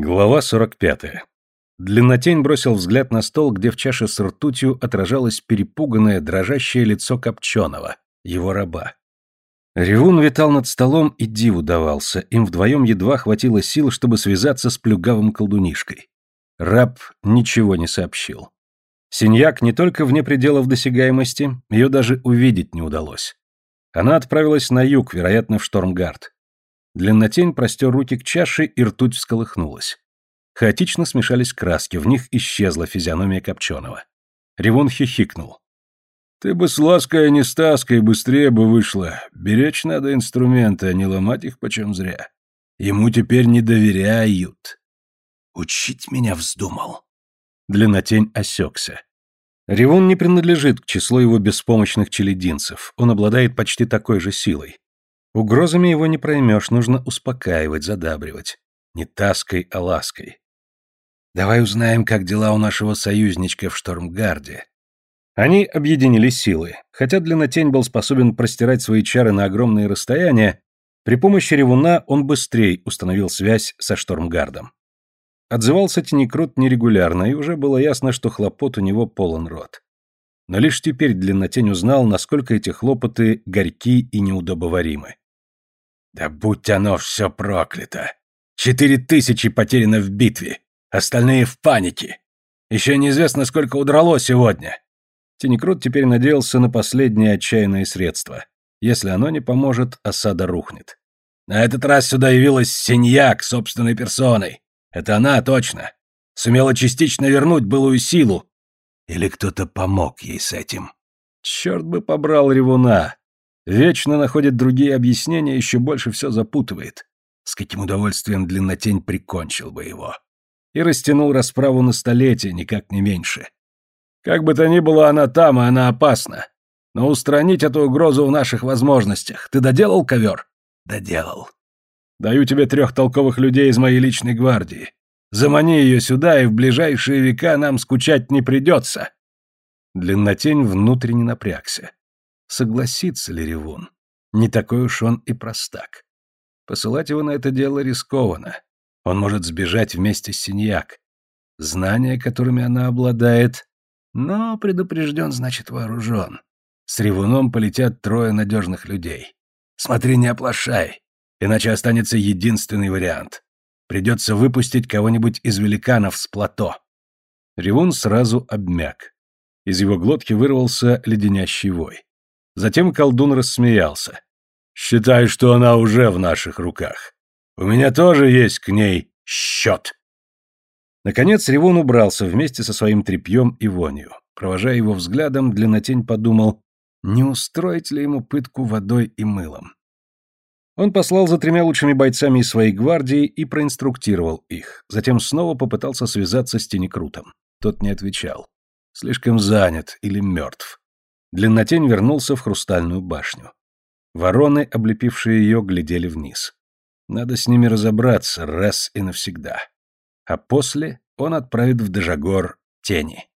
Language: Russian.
Глава 45. Длиннотень бросил взгляд на стол, где в чаше с ртутью отражалось перепуганное, дрожащее лицо Копченого, его раба. Ревун витал над столом и диву давался, им вдвоем едва хватило сил, чтобы связаться с плюгавым колдунишкой. Раб ничего не сообщил. Синьяк не только вне пределов досягаемости, ее даже увидеть не удалось. Она отправилась на юг, вероятно, в Штормгард. Длиннотень простер руки к чаше, и ртуть всколыхнулась. Хаотично смешались краски, в них исчезла физиономия Копченого. Ревун хихикнул. «Ты бы с лаской, а не с таской быстрее бы вышла. Беречь надо инструменты, а не ломать их почем зря. Ему теперь не доверяют». «Учить меня вздумал». Длиннотень осекся. Ревун не принадлежит к числу его беспомощных челединцев, он обладает почти такой же силой. Угрозами его не проймешь, нужно успокаивать, задабривать. Не таской, а лаской. Давай узнаем, как дела у нашего союзничка в Штормгарде. Они объединили силы. Хотя Длиннотень был способен простирать свои чары на огромные расстояния, при помощи ревуна он быстрее установил связь со Штормгардом. Отзывался Тенекрут нерегулярно, и уже было ясно, что хлопот у него полон рот. Но лишь теперь Длиннотень узнал, насколько эти хлопоты горьки и неудобоваримы. Да будь оно все проклято! Четыре тысячи потеряно в битве, остальные в панике. Еще неизвестно, сколько удрало сегодня. Тинекрут теперь надеялся на последнее отчаянное средство. Если оно не поможет, осада рухнет. На этот раз сюда явилась Синьяк собственной персоной. Это она, точно. Сумела частично вернуть былую силу. Или кто-то помог ей с этим. Черт бы побрал ревуна. Вечно находит другие объяснения, еще больше все запутывает. С каким удовольствием длиннотень прикончил бы его. И растянул расправу на столетие, никак не меньше. Как бы то ни было, она там, и она опасна. Но устранить эту угрозу в наших возможностях. Ты доделал ковер? Доделал. Даю тебе трех толковых людей из моей личной гвардии. Замани ее сюда, и в ближайшие века нам скучать не придется. Длиннотень внутренне напрягся. Согласится ли Ревун? Не такой уж он и простак. Посылать его на это дело рискованно. Он может сбежать вместе с Синьяк. Знания, которыми она обладает... Но предупрежден, значит вооружен. С Ревуном полетят трое надежных людей. Смотри, не оплошай, иначе останется единственный вариант. Придется выпустить кого-нибудь из великанов с плато. Ревун сразу обмяк. Из его глотки вырвался леденящий вой. Затем колдун рассмеялся. «Считай, что она уже в наших руках. У меня тоже есть к ней счет». Наконец Ревун убрался вместе со своим тряпьем и вонью. Провожая его взглядом, Длиннотень подумал, не устроить ли ему пытку водой и мылом. Он послал за тремя лучшими бойцами из своей гвардии и проинструктировал их. Затем снова попытался связаться с Тенекрутом. Тот не отвечал. Слишком занят или мертв. Длиннотень вернулся в хрустальную башню. Вороны, облепившие ее, глядели вниз. Надо с ними разобраться раз и навсегда. А после он отправит в Дежагор тени.